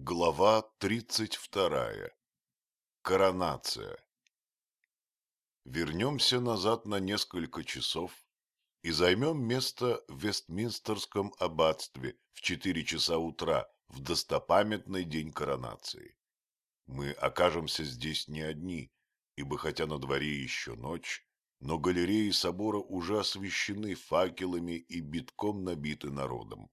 Глава 32. Коронация. Вернемся назад на несколько часов и займем место в Вестминстерском аббатстве в 4 часа утра в достопамятный день коронации. Мы окажемся здесь не одни, ибо хотя на дворе еще ночь, но галереи собора уже освещены факелами и битком набиты народом.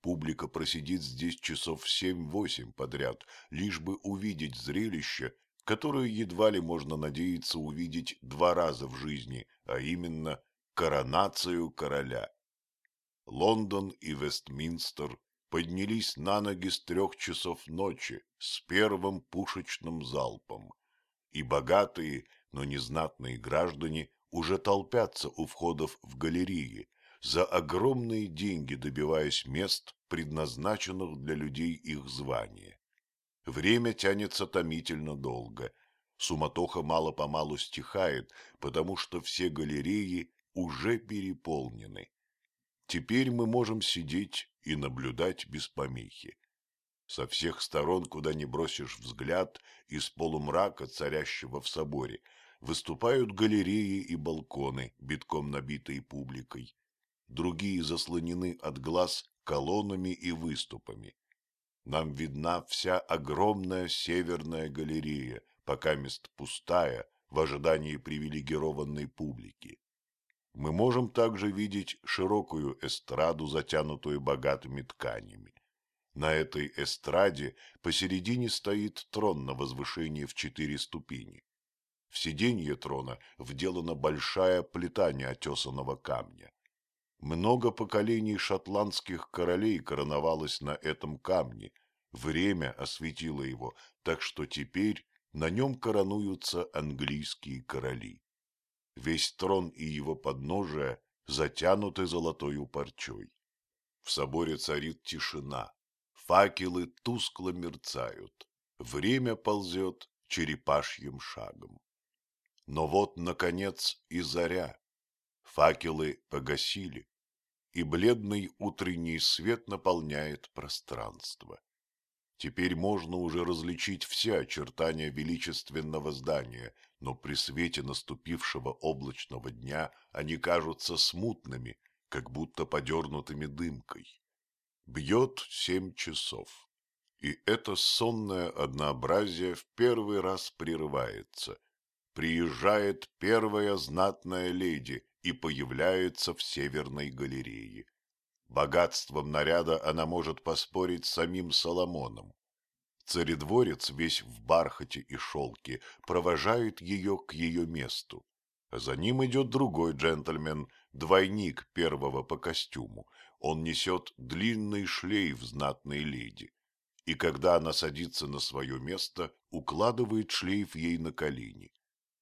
Публика просидит здесь часов семь-восемь подряд, лишь бы увидеть зрелище, которое едва ли можно надеяться увидеть два раза в жизни, а именно коронацию короля. Лондон и Вестминстер поднялись на ноги с трех часов ночи с первым пушечным залпом, и богатые, но незнатные граждане уже толпятся у входов в галереи, за огромные деньги добиваясь мест, предназначенных для людей их звания. Время тянется томительно долго. Суматоха мало-помалу стихает, потому что все галереи уже переполнены. Теперь мы можем сидеть и наблюдать без помехи. Со всех сторон, куда не бросишь взгляд, из полумрака, царящего в соборе, выступают галереи и балконы, битком набитые публикой другие заслонены от глаз колоннами и выступами. Нам видна вся огромная северная галерея, пока мест пустая, в ожидании привилегированной публики. Мы можем также видеть широкую эстраду, затянутую богатыми тканями. На этой эстраде посередине стоит трон на возвышении в четыре ступени. В сиденье трона вделана большая плита неотесанного камня. Много поколений шотландских королей короновалось на этом камне, время осветило его, так что теперь на нем коронуются английские короли. Весь трон и его подножие затянуты золотою парчой. В соборе царит тишина, факелы тускло мерцают, время ползет черепашьим шагом. Но вот, наконец, и заря, Факелы погасили, и бледный утренний свет наполняет пространство. Теперь можно уже различить все очертания величественного здания, но при свете наступившего облачного дня они кажутся смутными, как будто подернутыми дымкой. Бьет семь часов, и это сонное однообразие в первый раз прерывается. Приезжает первая знатная леди, и появляется в Северной галерее. Богатством наряда она может поспорить с самим Соломоном. Царедворец, весь в бархате и шелке, провожает ее к ее месту. За ним идет другой джентльмен, двойник первого по костюму. Он несет длинный шлейф знатной леди. И когда она садится на свое место, укладывает шлейф ей на колени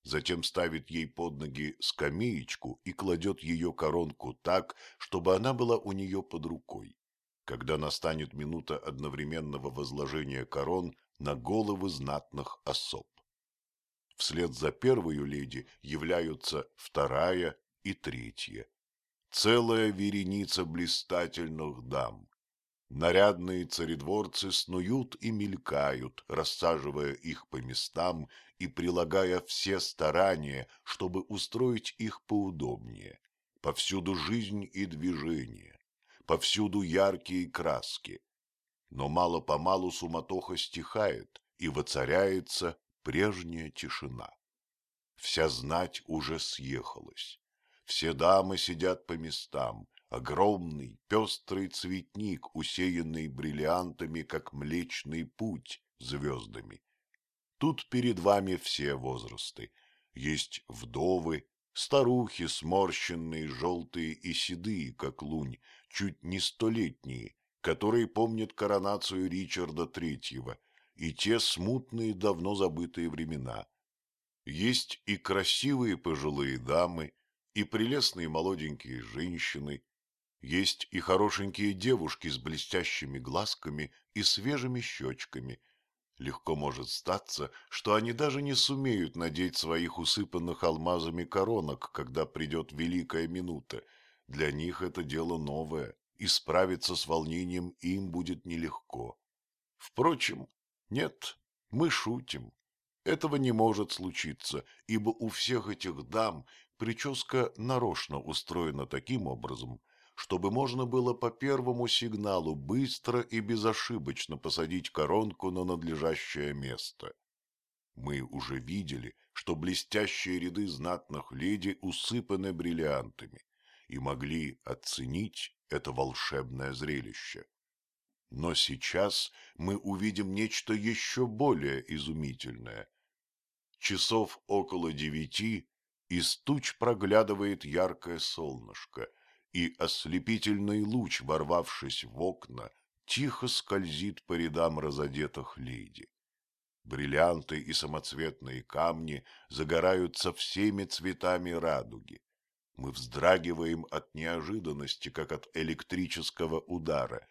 затем ставит ей под ноги скамеечку и кладет ее коронку так, чтобы она была у нее под рукой. Когда настанет минута одновременного возложения корон на головы знатных особ. Вслед за первую леди являются вторая и третья. Целая вереница блистательных дам. Нарядные царедворцы снуют и мелькают, рассаживая их по местам и прилагая все старания, чтобы устроить их поудобнее. Повсюду жизнь и движение, повсюду яркие краски. Но мало-помалу суматоха стихает, и воцаряется прежняя тишина. Вся знать уже съехалась. Все дамы сидят по местам, огромный пестрый цветник, усеянный бриллиантами, как млечный путь звездами. Тут перед вами все возрасты. Есть вдовы, старухи, сморщенные, желтые и седые, как лунь, чуть не столетние, которые помнят коронацию Ричарда Третьего и те смутные, давно забытые времена. Есть и красивые пожилые дамы, и прелестные молоденькие женщины, есть и хорошенькие девушки с блестящими глазками и свежими щечками – Легко может статься, что они даже не сумеют надеть своих усыпанных алмазами коронок, когда придет великая минута. Для них это дело новое, и справиться с волнением им будет нелегко. Впрочем, нет, мы шутим. Этого не может случиться, ибо у всех этих дам прическа нарочно устроена таким образом, чтобы можно было по первому сигналу быстро и безошибочно посадить коронку на надлежащее место. Мы уже видели, что блестящие ряды знатных леди усыпаны бриллиантами и могли оценить это волшебное зрелище. Но сейчас мы увидим нечто еще более изумительное. Часов около девяти из туч проглядывает яркое солнышко, и ослепительный луч, ворвавшись в окна, тихо скользит по рядам разодетых леди. Бриллианты и самоцветные камни загораются всеми цветами радуги. Мы вздрагиваем от неожиданности, как от электрического удара.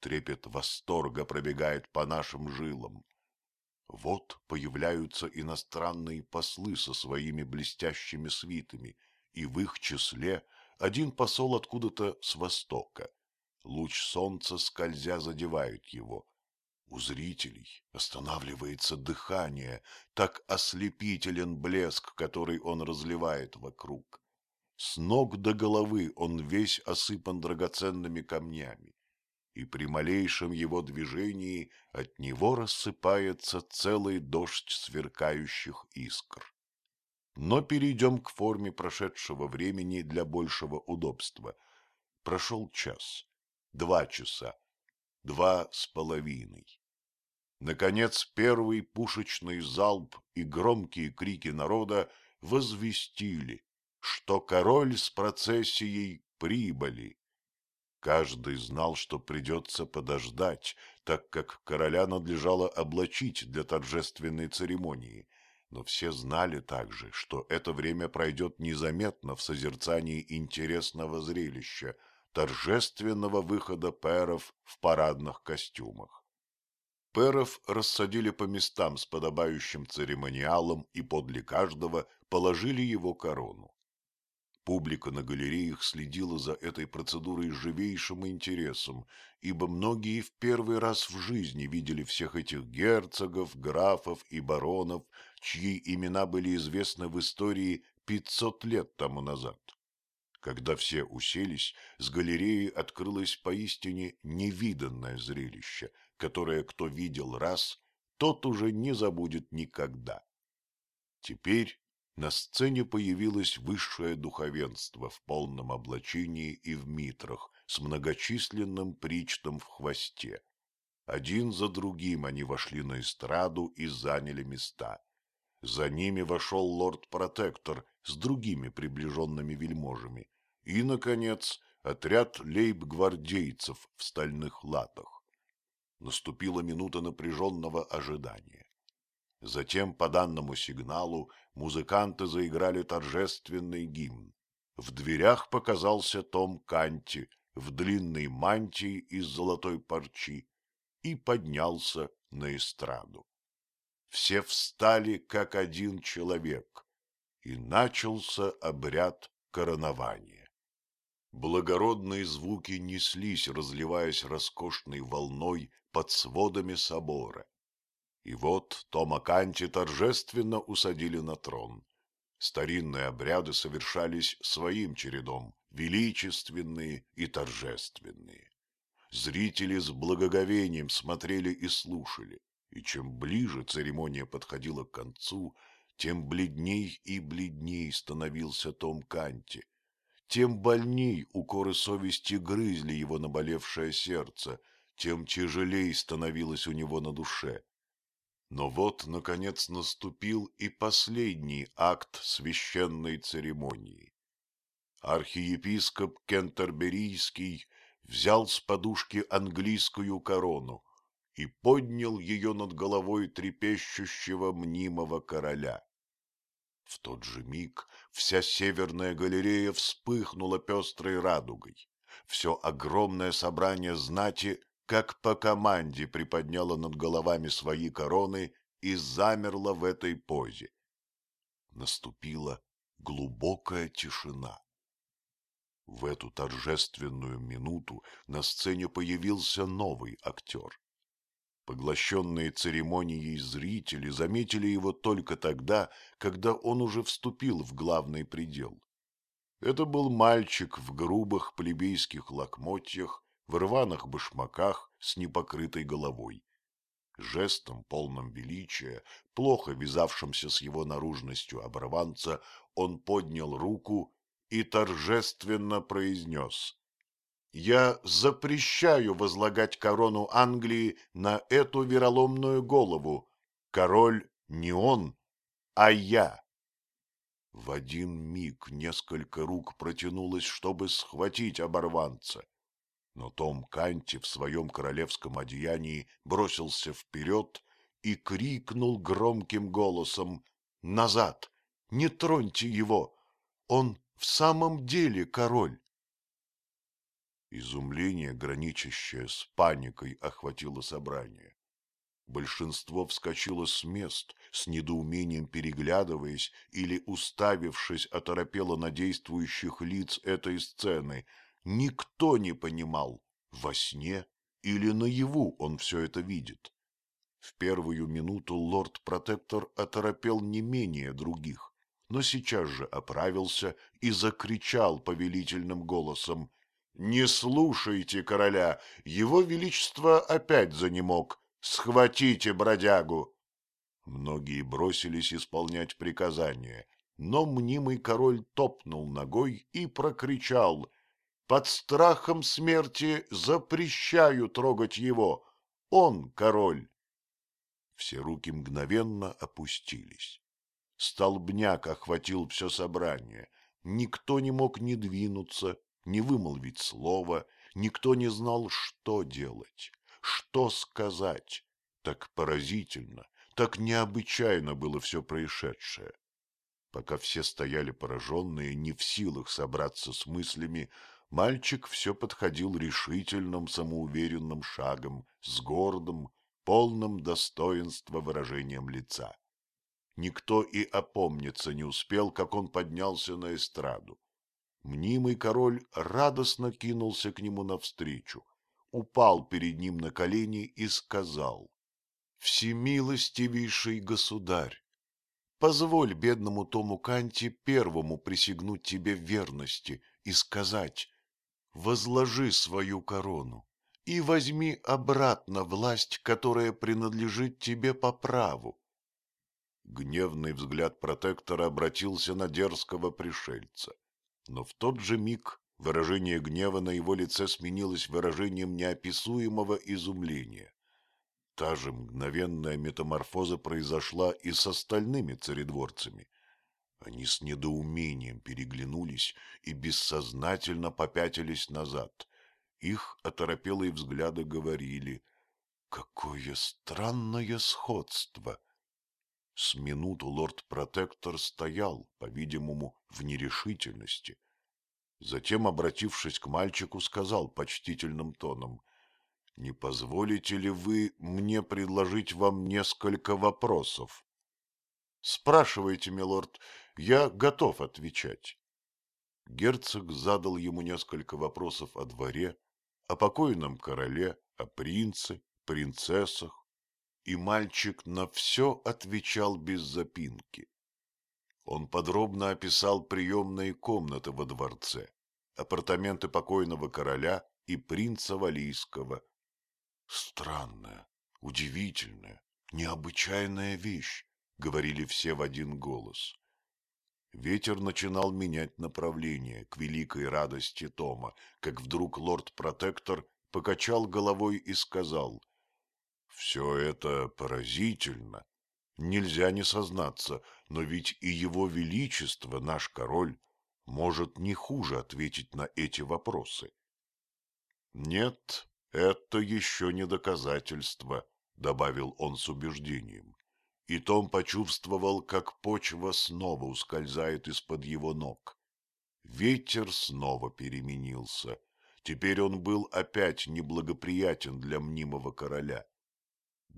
Трепет восторга пробегает по нашим жилам. Вот появляются иностранные послы со своими блестящими свитами, и в их числе один посол откуда-то с востока. Луч солнца, скользя, задевает его. У зрителей останавливается дыхание, так ослепителен блеск, который он разливает вокруг. С ног до головы он весь осыпан драгоценными камнями, и при малейшем его движении от него рассыпается целый дождь сверкающих искр. Но перейдем к форме прошедшего времени для большего удобства. Прошел час, два часа, два с половиной. Наконец первый пушечный залп и громкие крики народа возвестили, что король с процессией прибыли. Каждый знал, что придется подождать, так как короля надлежало облачить для торжественной церемонии, но все знали также, что это время пройдет незаметно в созерцании интересного зрелища, торжественного выхода пэров в парадных костюмах. Пэров рассадили по местам с подобающим церемониалом и подле каждого положили его корону. Публика на галереях следила за этой процедурой живейшим интересом, ибо многие в первый раз в жизни видели всех этих герцогов, графов и баронов, чьи имена были известны в истории пятьсот лет тому назад. Когда все уселись, с галереи открылось поистине невиданное зрелище, которое кто видел раз, тот уже не забудет никогда. Теперь на сцене появилось высшее духовенство в полном облачении и в митрах, с многочисленным причтом в хвосте. Один за другим они вошли на эстраду и заняли места. За ними вошел лорд-протектор с другими приближенными вельможами. И, наконец, отряд лейб-гвардейцев в стальных латах. Наступила минута напряженного ожидания. Затем, по данному сигналу, музыканты заиграли торжественный гимн. В дверях показался Том Канти в длинной мантии из золотой парчи и поднялся на эстраду. Все встали, как один человек, и начался обряд коронования. Благородные звуки неслись, разливаясь роскошной волной под сводами собора. И вот Тома Канти торжественно усадили на трон. Старинные обряды совершались своим чередом, величественные и торжественные. Зрители с благоговением смотрели и слушали, и чем ближе церемония подходила к концу, тем бледней и бледней становился Том Канти, тем больней укоры совести грызли его наболевшее сердце, тем тяжелей становилось у него на душе. Но вот, наконец, наступил и последний акт священной церемонии. Архиепископ Кентерберийский взял с подушки английскую корону и поднял ее над головой трепещущего мнимого короля. В тот же миг вся северная галерея вспыхнула пестрой радугой. Все огромное собрание знати как по команде приподняла над головами свои короны и замерла в этой позе. Наступила глубокая тишина. В эту торжественную минуту на сцене появился новый актер. Поглощенные церемонией зрители заметили его только тогда, когда он уже вступил в главный предел. Это был мальчик в грубых плебейских лохмотьях, в рваных башмаках с непокрытой головой. Жестом, полным величия, плохо вязавшимся с его наружностью оборванца, он поднял руку и торжественно произнес я запрещаю возлагать корону Англии на эту вероломную голову. Король не он, а я. В один миг несколько рук протянулось, чтобы схватить оборванца. Но Том Канти в своем королевском одеянии бросился вперед и крикнул громким голосом «Назад! Не троньте его! Он в самом деле король!» Изумление, граничащее с паникой, охватило собрание. Большинство вскочило с мест, с недоумением переглядываясь или уставившись оторопело на действующих лиц этой сцены. Никто не понимал, во сне или наяву он все это видит. В первую минуту лорд-протектор оторопел не менее других, но сейчас же оправился и закричал повелительным голосом не слушайте короля, его величество опять занемог. Схватите бродягу. Многие бросились исполнять приказание, но мнимый король топнул ногой и прокричал «Под страхом смерти запрещаю трогать его! Он король!» Все руки мгновенно опустились. Столбняк охватил все собрание. Никто не мог ни двинуться, не вымолвить слова, никто не знал, что делать, что сказать. Так поразительно, так необычайно было все происшедшее. Пока все стояли пораженные, не в силах собраться с мыслями, мальчик все подходил решительным, самоуверенным шагом, с гордым, полным достоинства выражением лица. Никто и опомниться не успел, как он поднялся на эстраду. Мнимый король радостно кинулся к нему навстречу, упал перед ним на колени и сказал, «Всемилостивейший государь, позволь бедному Тому Канти первому присягнуть тебе верности и сказать, возложи свою корону и возьми обратно власть, которая принадлежит тебе по праву». Гневный взгляд протектора обратился на дерзкого пришельца. Но в тот же миг выражение гнева на его лице сменилось выражением неописуемого изумления. Та же мгновенная метаморфоза произошла и с остальными царедворцами. Они с недоумением переглянулись и бессознательно попятились назад. Их оторопелые взгляды говорили «Какое странное сходство!» С минуту лорд-протектор стоял, по-видимому, в нерешительности. Затем, обратившись к мальчику, сказал почтительным тоном, «Не позволите ли вы мне предложить вам несколько вопросов?» «Спрашивайте, милорд, я готов отвечать». Герцог задал ему несколько вопросов о дворе, о покойном короле, о принце, принцессах, и мальчик на все отвечал без запинки. Он подробно описал приемные комнаты во дворце, апартаменты покойного короля и принца Валийского. Странная, удивительная, необычайная вещь, говорили все в один голос. Ветер начинал менять направление к великой радости Тома, как вдруг лорд-протектор покачал головой и сказал — все это поразительно. Нельзя не сознаться, но ведь и его величество, наш король, может не хуже ответить на эти вопросы. Нет, это еще не доказательство, добавил он с убеждением. И Том почувствовал, как почва снова ускользает из-под его ног. Ветер снова переменился. Теперь он был опять неблагоприятен для мнимого короля.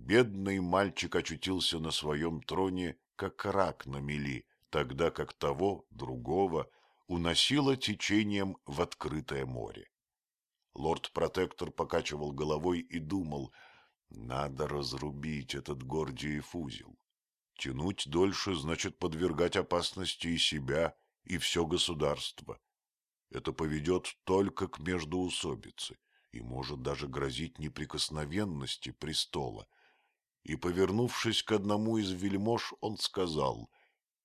Бедный мальчик очутился на своем троне, как рак на мели, тогда как того, другого, уносило течением в открытое море. Лорд-протектор покачивал головой и думал, Надо разрубить этот Гордиев узел. Тянуть дольше значит подвергать опасности и себя, и все государство. Это поведет только к междоусобице и может даже грозить неприкосновенности престола. И, повернувшись к одному из вельмож, он сказал,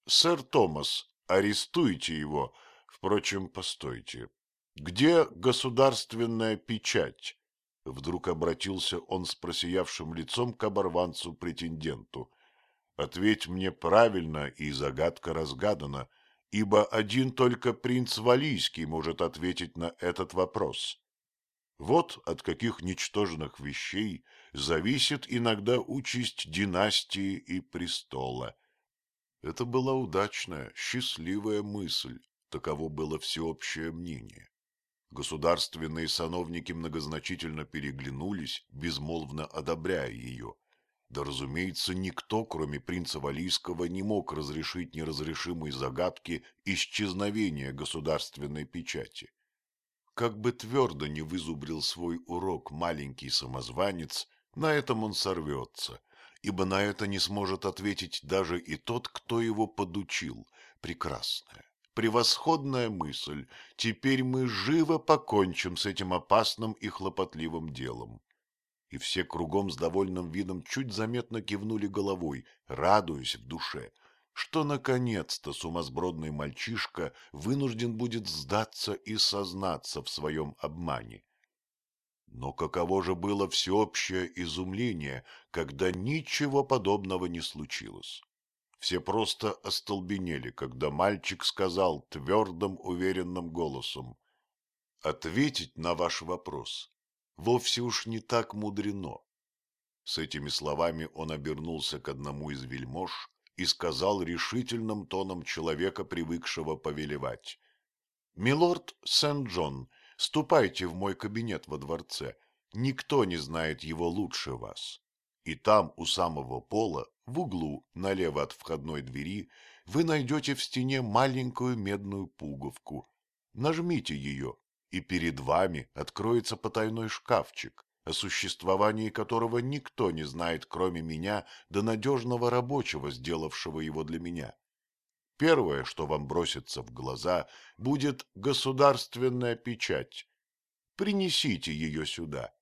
«Сэр Томас, арестуйте его. Впрочем, постойте. Где государственная печать?» Вдруг обратился он с просиявшим лицом к оборванцу-претенденту. «Ответь мне правильно, и загадка разгадана, ибо один только принц Валийский может ответить на этот вопрос. Вот от каких ничтожных вещей зависит иногда участь династии и престола. Это была удачная, счастливая мысль, таково было всеобщее мнение. Государственные сановники многозначительно переглянулись, безмолвно одобряя ее. Да, разумеется, никто, кроме принца Валийского, не мог разрешить неразрешимой загадки исчезновения государственной печати. Как бы твердо не вызубрил свой урок маленький самозванец, на этом он сорвется, ибо на это не сможет ответить даже и тот, кто его подучил. Прекрасная, превосходная мысль. Теперь мы живо покончим с этим опасным и хлопотливым делом и все кругом с довольным видом чуть заметно кивнули головой, радуясь в душе, что наконец-то сумасбродный мальчишка вынужден будет сдаться и сознаться в своем обмане. Но каково же было всеобщее изумление, когда ничего подобного не случилось. Все просто остолбенели, когда мальчик сказал твердым, уверенным голосом, «Ответить на ваш вопрос вовсе уж не так мудрено. С этими словами он обернулся к одному из вельмож и сказал решительным тоном человека, привыкшего повелевать. «Милорд Сент-Джон, ступайте в мой кабинет во дворце. Никто не знает его лучше вас. И там, у самого пола, в углу, налево от входной двери, вы найдете в стене маленькую медную пуговку. Нажмите ее, и перед вами откроется потайной шкафчик, о существовании которого никто не знает, кроме меня, до надежного рабочего, сделавшего его для меня. Первое, что вам бросится в глаза, будет государственная печать. Принесите ее сюда.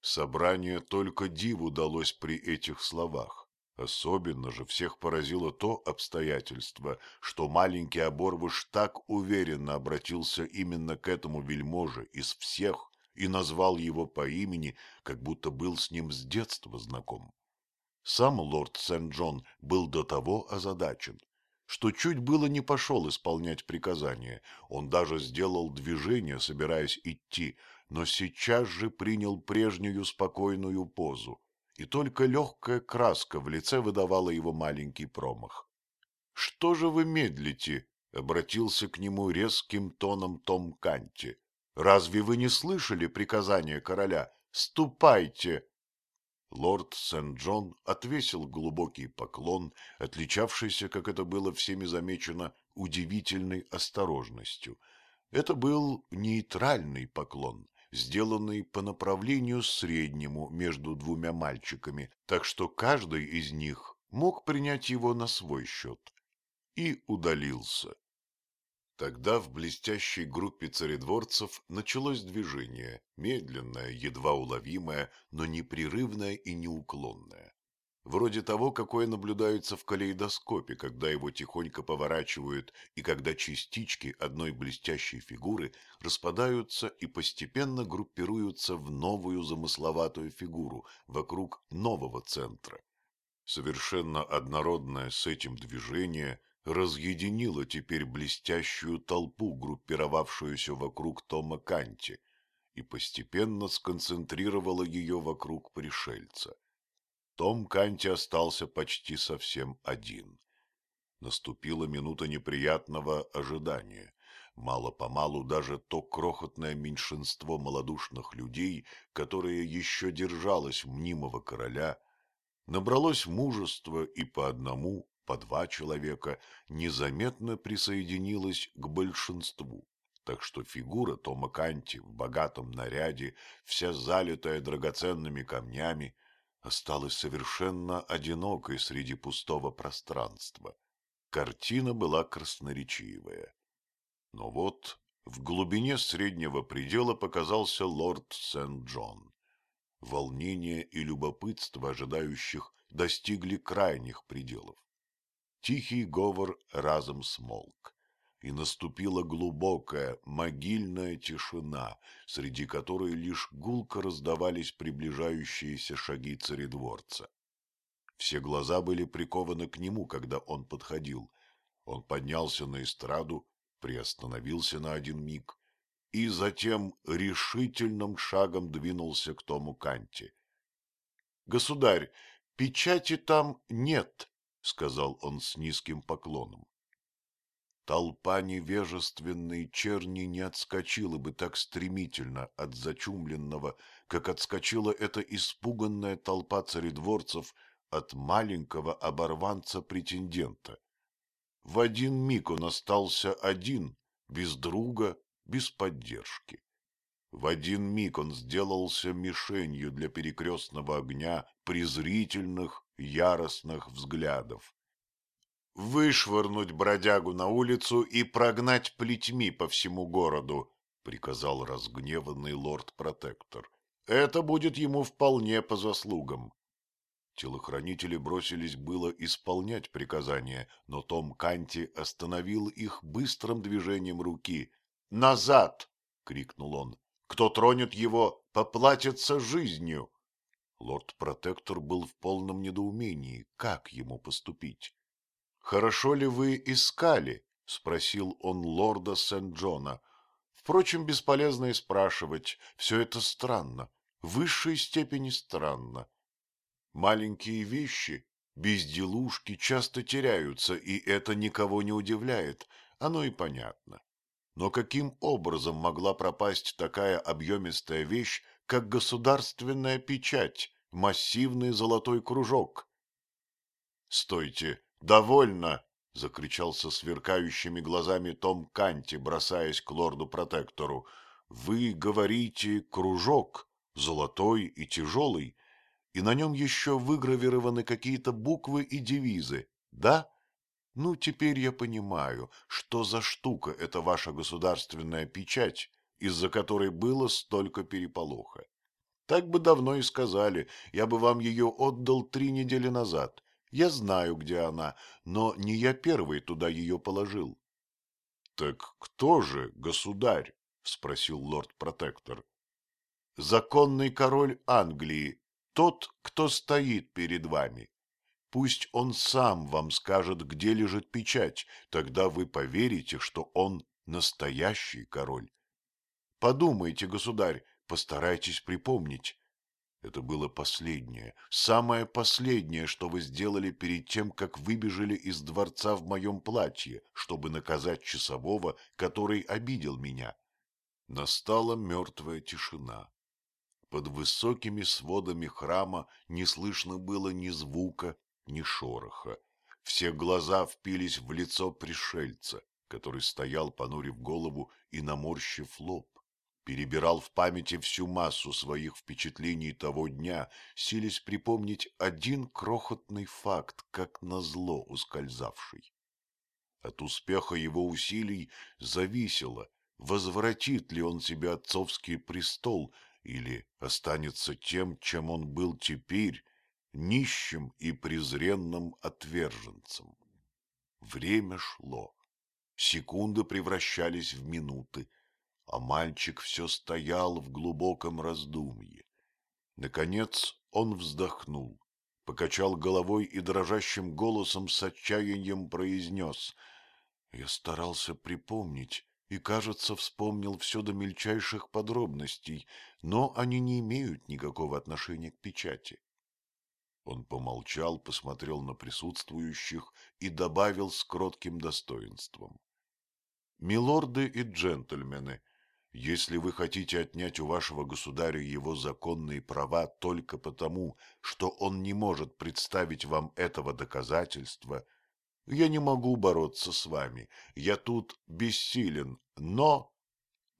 Собрание только диву далось при этих словах. Особенно же всех поразило то обстоятельство, что маленький оборвыш так уверенно обратился именно к этому вельможе из всех и назвал его по имени, как будто был с ним с детства знаком. Сам лорд Сент-Джон был до того озадачен, что чуть было не пошел исполнять приказание. Он даже сделал движение, собираясь идти, но сейчас же принял прежнюю спокойную позу и только легкая краска в лице выдавала его маленький промах. — Что же вы медлите? — обратился к нему резким тоном Том Канти. — Разве вы не слышали приказания короля? Ступайте! Лорд Сент-Джон отвесил глубокий поклон, отличавшийся, как это было всеми замечено, удивительной осторожностью. Это был нейтральный поклон, сделанный по направлению среднему между двумя мальчиками, так что каждый из них мог принять его на свой счет. И удалился. Тогда в блестящей группе царедворцев началось движение, медленное, едва уловимое, но непрерывное и неуклонное вроде того, какое наблюдается в калейдоскопе, когда его тихонько поворачивают и когда частички одной блестящей фигуры распадаются и постепенно группируются в новую замысловатую фигуру вокруг нового центра. Совершенно однородное с этим движение разъединило теперь блестящую толпу, группировавшуюся вокруг Тома Канти, и постепенно сконцентрировало ее вокруг пришельца. Том Канти остался почти совсем один. Наступила минута неприятного ожидания. Мало-помалу даже то крохотное меньшинство малодушных людей, которое еще держалось мнимого короля, набралось мужества и по одному, по два человека незаметно присоединилось к большинству. Так что фигура Тома Канти в богатом наряде, вся залитая драгоценными камнями, осталась совершенно одинокой среди пустого пространства. Картина была красноречивая. Но вот в глубине среднего предела показался лорд Сент-Джон. Волнение и любопытство ожидающих достигли крайних пределов. Тихий говор разом смолк, и наступила глубокая могильная тишина, среди которой лишь гулко раздавались приближающиеся шаги царедворца. Все глаза были прикованы к нему, когда он подходил. Он поднялся на эстраду, приостановился на один миг и затем решительным шагом двинулся к Тому Канте. — Государь, печати там нет, — сказал он с низким поклоном. Толпа невежественной черни не отскочила бы так стремительно от зачумленного, как отскочила эта испуганная толпа царедворцев от маленького оборванца-претендента. В один миг он остался один, без друга, без поддержки. В один миг он сделался мишенью для перекрестного огня презрительных, яростных взглядов. «Вышвырнуть бродягу на улицу и прогнать плетьми по всему городу», — приказал разгневанный лорд-протектор. «Это будет ему вполне по заслугам». Телохранители бросились было исполнять приказание, но Том Канти остановил их быстрым движением руки. «Назад!» — крикнул он. «Кто тронет его, поплатится жизнью!» Лорд-протектор был в полном недоумении, как ему поступить. «Хорошо ли вы искали?» — спросил он лорда Сент-Джона. «Впрочем, бесполезно и спрашивать. Все это странно, в высшей степени странно. Маленькие вещи, безделушки часто теряются, и это никого не удивляет, оно и понятно. Но каким образом могла пропасть такая объемистая вещь, как государственная печать, массивный золотой кружок? «Стойте, довольно!» — закричал со сверкающими глазами Том Канти, бросаясь к лорду-протектору. «Вы говорите кружок, золотой и тяжелый, и на нем еще выгравированы какие-то буквы и девизы, да? Ну, теперь я понимаю, что за штука эта ваша государственная печать, из-за которой было столько переполоха. Так бы давно и сказали, я бы вам ее отдал три недели назад. Я знаю, где она, но не я первый туда ее положил. — Так кто же, государь? — спросил лорд-протектор. — Законный король Англии, тот, кто стоит перед вами. Пусть он сам вам скажет, где лежит печать, тогда вы поверите, что он настоящий король. Подумайте, государь, постарайтесь припомнить. Это было последнее, самое последнее, что вы сделали перед тем, как выбежали из дворца в моем платье, чтобы наказать часового, который обидел меня. Настала мертвая тишина. Под высокими сводами храма не слышно было ни звука, ни шороха. Все глаза впились в лицо пришельца, который стоял, понурив голову и наморщив лоб. Перебирал в памяти всю массу своих впечатлений того дня, силясь припомнить один крохотный факт, как назло ускользавший. От успеха его усилий зависело, возвратит ли он себе отцовский престол или останется тем, чем он был теперь, нищим и презренным отверженцем. Время шло, секунды превращались в минуты, а мальчик все стоял в глубоком раздумье. Наконец он вздохнул, покачал головой и дрожащим голосом с отчаянием произнес «Я старался припомнить, и, кажется, вспомнил все до мельчайших подробностей, но они не имеют никакого отношения к печати. Он помолчал, посмотрел на присутствующих и добавил с кротким достоинством. «Милорды и джентльмены, если вы хотите отнять у вашего государя его законные права только потому, что он не может представить вам этого доказательства, — я не могу бороться с вами. Я тут бессилен. Но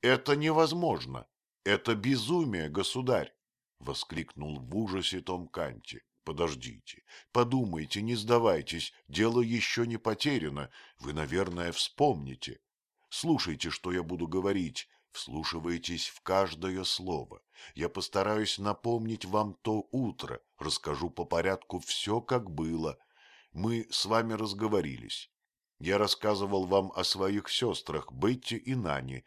это невозможно. Это безумие, государь. воскликнул в ужасе Том Канти. Подождите, подумайте, не сдавайтесь, дело еще не потеряно, вы, наверное, вспомните. Слушайте, что я буду говорить, вслушивайтесь в каждое слово. Я постараюсь напомнить вам то утро, расскажу по порядку все, как было. Мы с вами разговорились. Я рассказывал вам о своих сестрах Бетти и Нане.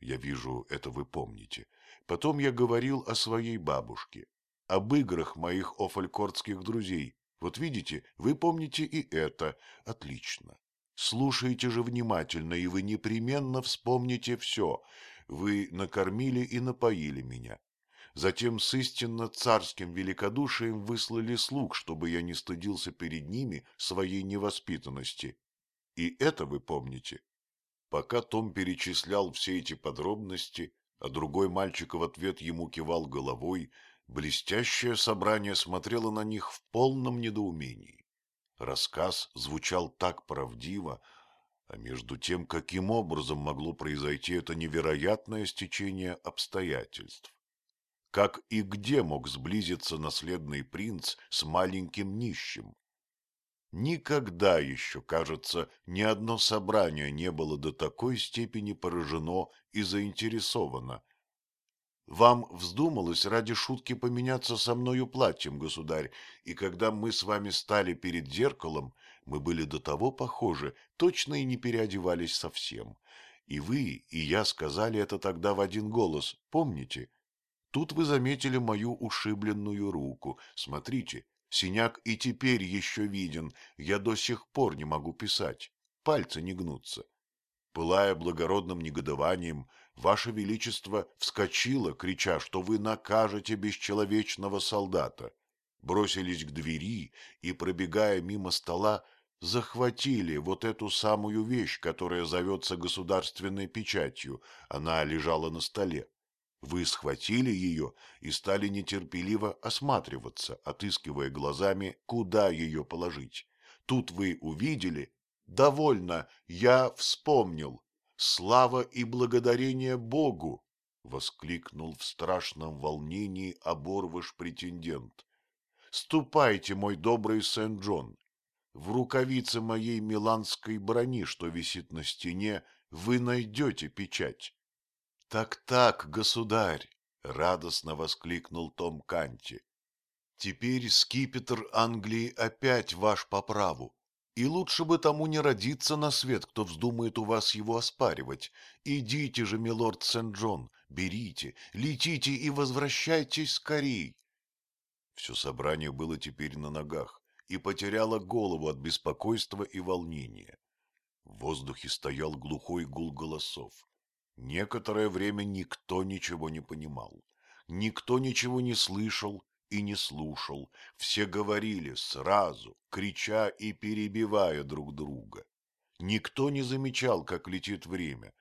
Я вижу, это вы помните. Потом я говорил о своей бабушке, об играх моих офалькортских друзей. Вот видите, вы помните и это. Отлично. Слушайте же внимательно, и вы непременно вспомните все. Вы накормили и напоили меня. Затем с истинно царским великодушием выслали слуг, чтобы я не стыдился перед ними своей невоспитанности. И это вы помните. Пока Том перечислял все эти подробности, а другой мальчик в ответ ему кивал головой, блестящее собрание смотрело на них в полном недоумении. Рассказ звучал так правдиво, а между тем, каким образом могло произойти это невероятное стечение обстоятельств? Как и где мог сблизиться наследный принц с маленьким нищим? Никогда еще, кажется, ни одно собрание не было до такой степени поражено и заинтересовано. Вам вздумалось ради шутки поменяться со мною платьем, государь, и когда мы с вами стали перед зеркалом, мы были до того похожи, точно и не переодевались совсем. И вы, и я сказали это тогда в один голос, помните? Тут вы заметили мою ушибленную руку. Смотрите, Синяк и теперь еще виден, я до сих пор не могу писать, пальцы не гнутся. Пылая благородным негодованием, Ваше Величество вскочило, крича, что вы накажете бесчеловечного солдата. Бросились к двери и, пробегая мимо стола, захватили вот эту самую вещь, которая зовется государственной печатью. Она лежала на столе. Вы схватили ее и стали нетерпеливо осматриваться, отыскивая глазами, куда ее положить. Тут вы увидели... Довольно, я вспомнил. Слава и благодарение Богу! — воскликнул в страшном волнении оборвыш-претендент. — Ступайте, мой добрый Сент-Джон. В рукавице моей миланской брони, что висит на стене, вы найдете печать. Так-так, государь! — радостно воскликнул Том Канти. Теперь скипетр Англии опять ваш по праву, и лучше бы тому не родиться на свет, кто вздумает у вас его оспаривать. Идите же, милорд Сент-Джон, берите, летите и возвращайтесь скорей. Все собрание было теперь на ногах и потеряло голову от беспокойства и волнения. В воздухе стоял глухой гул голосов. Некоторое время никто ничего не понимал, никто ничего не слышал и не слушал, все говорили сразу, крича и перебивая друг друга. Никто не замечал, как летит время,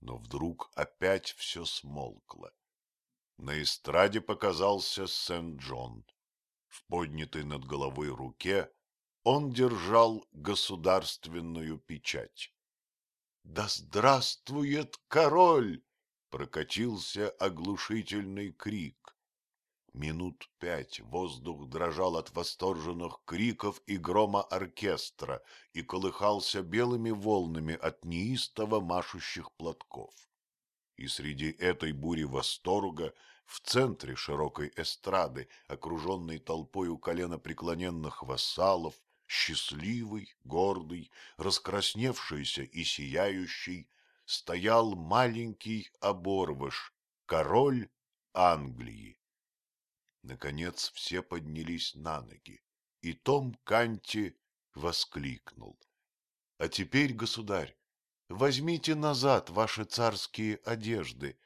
но вдруг опять все смолкло. На эстраде показался Сент-Джон. В поднятой над головой руке он держал государственную печать. «Да здравствует король!» — прокатился оглушительный крик. Минут пять воздух дрожал от восторженных криков и грома оркестра и колыхался белыми волнами от неистово машущих платков. И среди этой бури восторга в центре широкой эстрады, окруженной толпой у колена преклоненных вассалов, счастливый, гордый, раскрасневшийся и сияющий, стоял маленький оборвыш, король Англии. Наконец все поднялись на ноги, и Том Канти воскликнул. — А теперь, государь, возьмите назад ваши царские одежды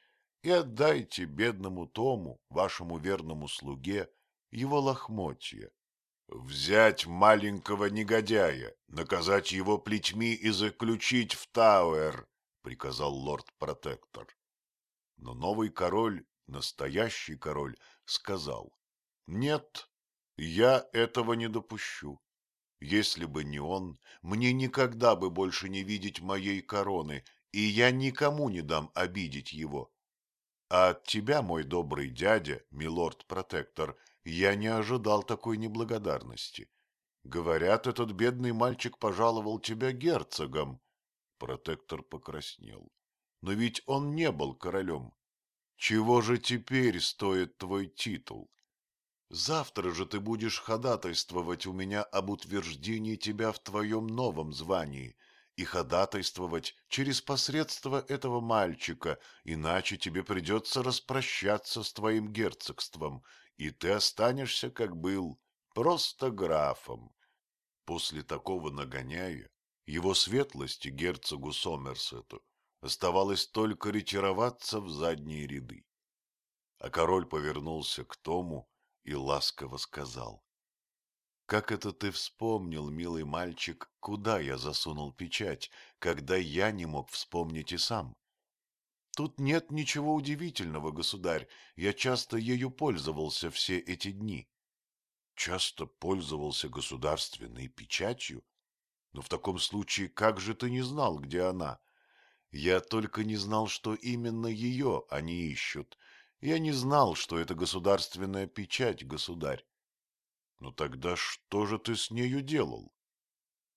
и отдайте бедному Тому, вашему верному слуге, его лохмотья. Взять маленького негодяя, наказать его плетьми и заключить в Тауэр, приказал лорд-протектор. Но новый король, настоящий король, сказал, нет, я этого не допущу. Если бы не он, мне никогда бы больше не видеть моей короны, и я никому не дам обидеть его. А от тебя, мой добрый дядя, милорд-протектор, я не ожидал такой неблагодарности. Говорят, этот бедный мальчик пожаловал тебя герцогом. Протектор покраснел. Но ведь он не был королем. Чего же теперь стоит твой титул? Завтра же ты будешь ходатайствовать у меня об утверждении тебя в твоем новом звании и ходатайствовать через посредство этого мальчика, иначе тебе придется распрощаться с твоим герцогством, и ты останешься, как был, просто графом. После такого нагоняя его светлости герцогу Сомерсету оставалось только ретироваться в задние ряды. А король повернулся к Тому и ласково сказал. «Как это ты вспомнил, милый мальчик, куда я засунул печать, когда я не мог вспомнить и сам?» Тут нет ничего удивительного, государь. Я часто ею пользовался все эти дни. Часто пользовался государственной печатью? Но в таком случае как же ты не знал, где она? Я только не знал, что именно ее они ищут. Я не знал, что это государственная печать, государь. Ну тогда что же ты с нею делал?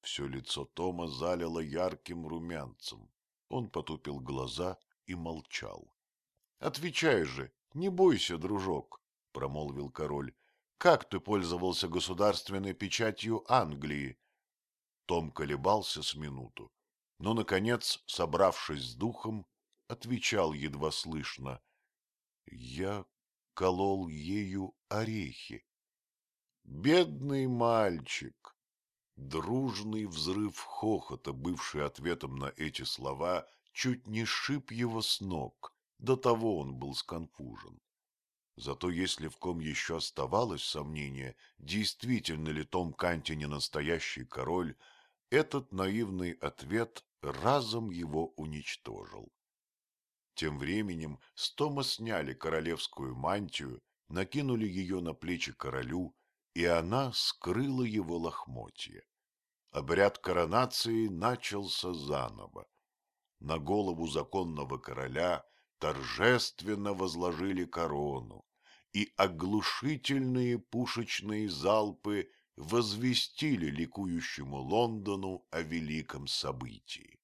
Все лицо Тома залило ярким румянцем. Он потупил глаза и молчал. — Отвечай же, не бойся, дружок, — промолвил король. — Как ты пользовался государственной печатью Англии? Том колебался с минуту, но, наконец, собравшись с духом, отвечал едва слышно. — Я колол ею орехи. Бедный мальчик! Дружный взрыв хохота, бывший ответом на эти слова, чуть не шиб его с ног, до того он был сконфужен. Зато если в ком еще оставалось сомнение, действительно ли Том Канти не настоящий король, этот наивный ответ разом его уничтожил. Тем временем с сняли королевскую мантию, накинули ее на плечи королю, и она скрыла его лохмотья. Обряд коронации начался заново на голову законного короля торжественно возложили корону, и оглушительные пушечные залпы возвестили ликующему Лондону о великом событии.